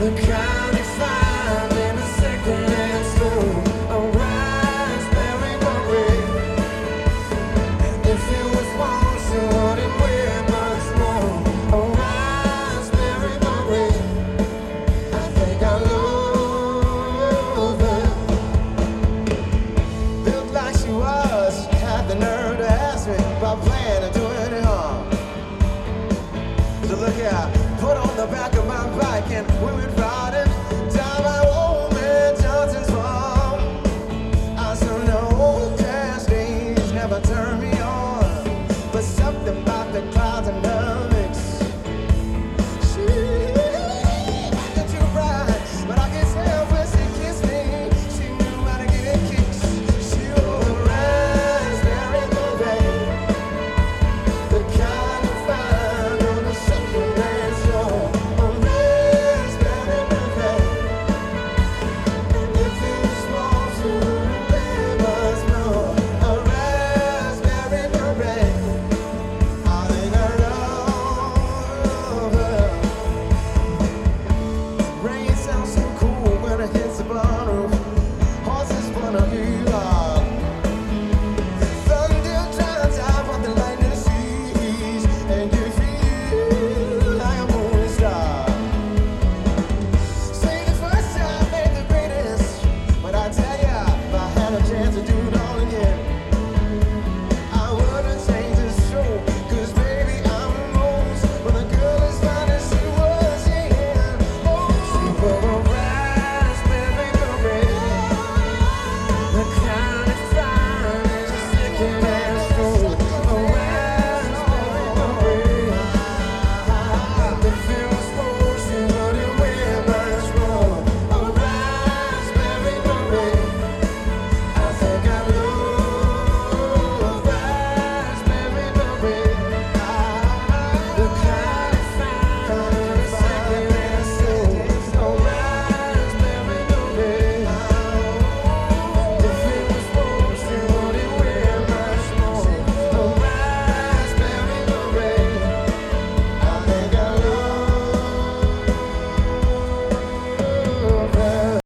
the kind